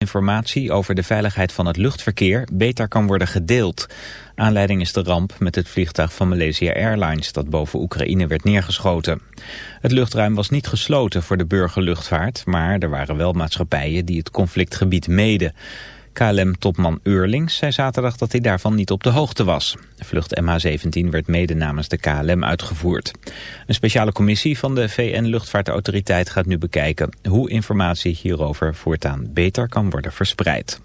informatie over de veiligheid van het luchtverkeer beter kan worden gedeeld. Aanleiding is de ramp met het vliegtuig van Malaysia Airlines dat boven Oekraïne werd neergeschoten. Het luchtruim was niet gesloten voor de burgerluchtvaart, maar er waren wel maatschappijen die het conflictgebied meden. KLM-topman Eurlings zei zaterdag dat hij daarvan niet op de hoogte was. Vlucht MH17 werd mede namens de KLM uitgevoerd. Een speciale commissie van de VN-luchtvaartautoriteit gaat nu bekijken... hoe informatie hierover voortaan beter kan worden verspreid.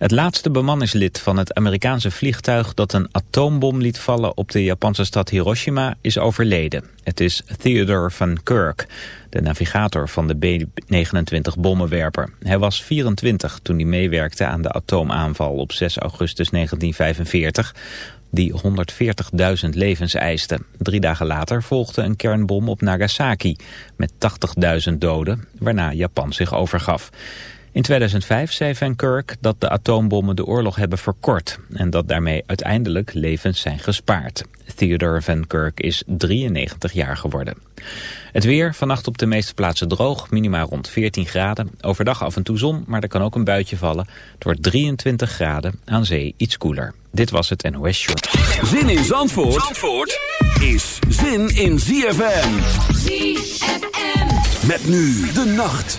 Het laatste bemanningslid van het Amerikaanse vliegtuig dat een atoombom liet vallen op de Japanse stad Hiroshima is overleden. Het is Theodore van Kirk, de navigator van de B-29 bommenwerper. Hij was 24 toen hij meewerkte aan de atoomaanval op 6 augustus 1945 die 140.000 levens eiste. Drie dagen later volgde een kernbom op Nagasaki met 80.000 doden, waarna Japan zich overgaf. In 2005 zei Van Kirk dat de atoombommen de oorlog hebben verkort en dat daarmee uiteindelijk levens zijn gespaard. Theodore Van Kirk is 93 jaar geworden. Het weer, vannacht op de meeste plaatsen droog, minimaal rond 14 graden. Overdag af en toe zon, maar er kan ook een buitje vallen. Het wordt 23 graden, aan zee iets koeler. Dit was het NOS Short. Zin in Zandvoort, Zandvoort is zin in ZFM. ZFM. Met nu de nacht.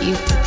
You.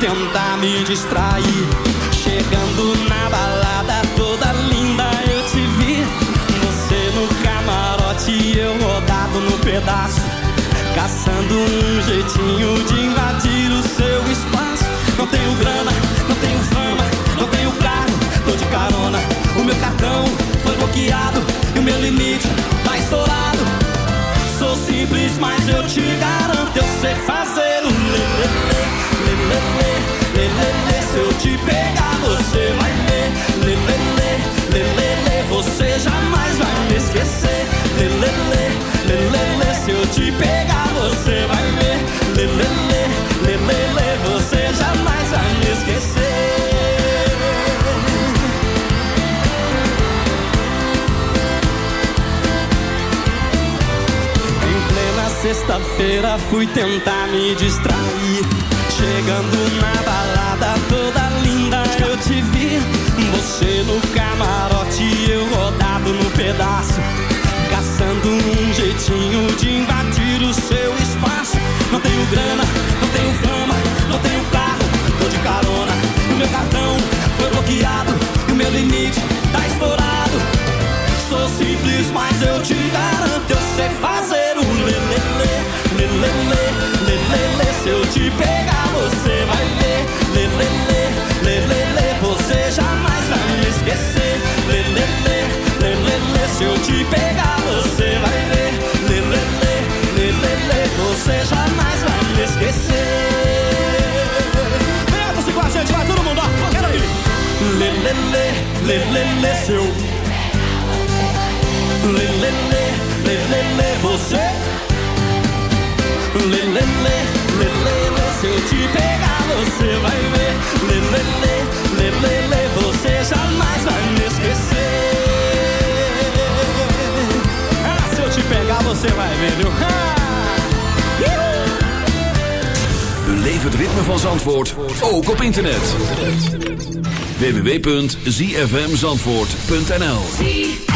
tentar me distrair. Chegando na balada toda linda eu te vi. Você no camarote e eu rodado no pedaço. Caçando um jeitinho de lê, lê, lê, lê, lê, lê. Se eu te pegar, você vai ver. Lê, lê, lê, lê, lê, lê. Você jamais vai me esquecer. Em plena Sexta-feira fui tentar me distrair. Chegando na balada toda linda, eu te vi. Você no camarote, eu rodado no pedaço. Dando um jeitinho de invadir o seu espaço. Não tenho grana, não tenho fama, não tenho carro Tô de carona, o meu cartão foi bloqueado E o meu limite tá estourado. Sou simples, mas eu te seu. Lê, lê, lê, lê, você. Lê, lê, lê, se eu te pegar, você vai ver. Lê, lê, lê, você jamais vai me esquecer. Ah, se eu te pegar, você vai ver, viu? Beleef ritme van Zandvoort, ook op internet www.zfmzandvoort.nl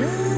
Ooh.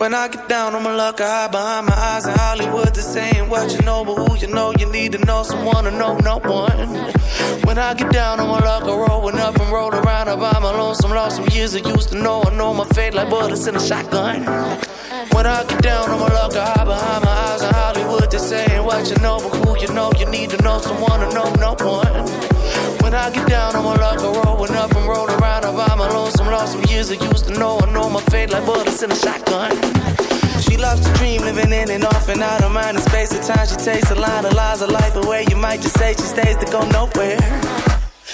When I get down on my luck, I hide behind my eyes in Hollywood. They're saying what you know, but who you know, you need to know someone to know no one. When I get down on my luck, I roll up and roll around. I buy my lonesome, lost some years I used to know. I know my fate like bullets in a shotgun. When I get down on my luck, I hide behind my eyes in Hollywood. They're saying what you know, but who you know, you need to know someone to know no one. When I get down on my luck, I roll up and roll around. I buy my lonesome, lost some years I used to know. I know my fate like bullets in a shotgun. She loves to dream, living in and off and out of mind and space. At times she takes a line of lies of life away. You might just say she stays to go nowhere.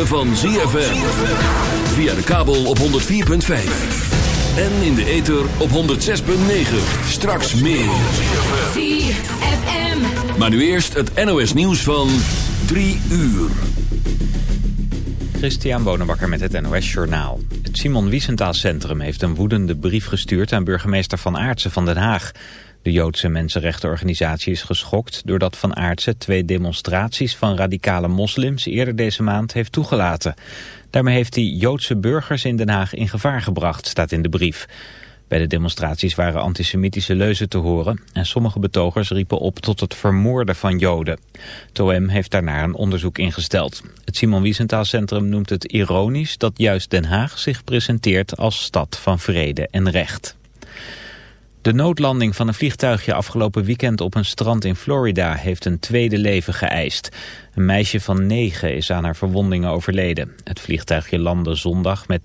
Ritme van ZFM. Via de kabel op 104.5. En in de ether op 106.9. Straks meer. ZFM. Maar nu eerst het NOS nieuws van 3 uur. Christian Bonenbakker met het NOS Journaal. Het Simon Wiesenthal Centrum heeft een woedende brief gestuurd aan burgemeester Van Aartsen van Den Haag. De Joodse mensenrechtenorganisatie is geschokt doordat Van Aartsen twee demonstraties van radicale moslims eerder deze maand heeft toegelaten. Daarmee heeft hij Joodse burgers in Den Haag in gevaar gebracht, staat in de brief. Bij de demonstraties waren antisemitische leuzen te horen en sommige betogers riepen op tot het vermoorden van Joden. TOM heeft daarna een onderzoek ingesteld. Het Simon Wiesenthal Centrum noemt het ironisch dat juist Den Haag zich presenteert als stad van vrede en recht. De noodlanding van een vliegtuigje afgelopen weekend op een strand in Florida heeft een tweede leven geëist. Een meisje van negen is aan haar verwondingen overleden. Het vliegtuigje landde zondag met